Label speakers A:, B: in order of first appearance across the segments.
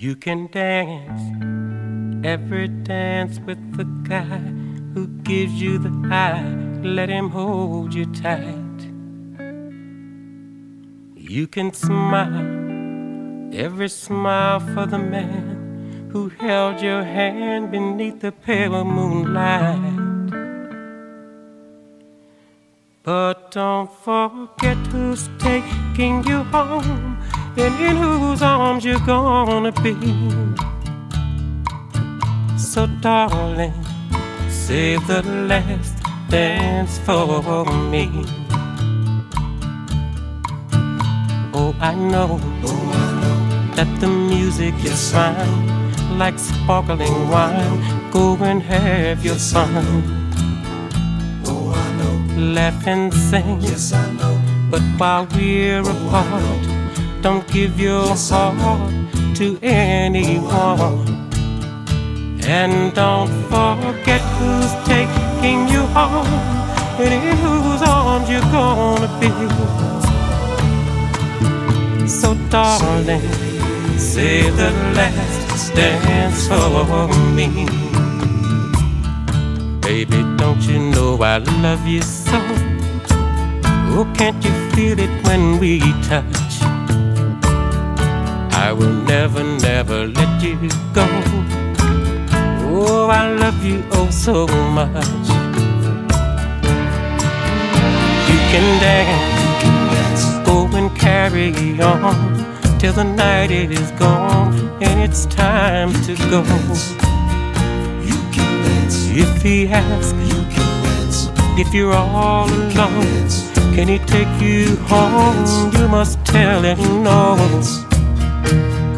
A: You can dance every dance with the guy who gives you the eye. Let him hold you tight. You can smile every smile for the man who held your hand beneath the pale moonlight. But don't forget who's taking you home and in whose arms you're gonna be. So, darling, save the last dance for me. Oh, I know, oh, I know that the music is fine, like sparkling wine. Go and have your fun Oh, I know. laugh and sing.
B: Yes, I know.
A: But while we're apart, don't give your heart to anyone. And don't forget who's taking you home and in whose arms you're gonna be. So, darling, say the last dance for me. Baby, don't you know I love you so? Oh, can't you feel it when we touch? I will never, never let you go. Oh, I love you oh so much. You can dance, go and carry on till the night is gone and it's time to go. If he asks
B: You can dance.
A: if you're all alone, can he take you home? You must tell him no.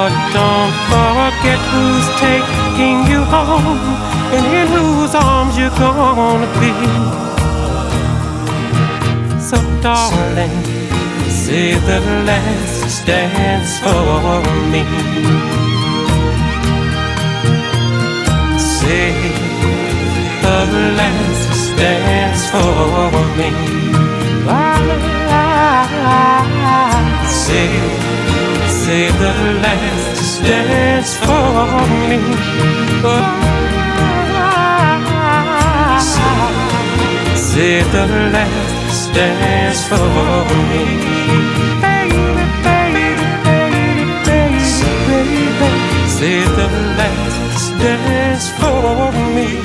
A: But don't forget who's taking you home and in whose arms you're gonna be. So, darling, say the last dance for me. Say the last dance for me. Oh, say the last dance for me. Say the last dance for me. Baby, baby, baby. Say the last dance for me.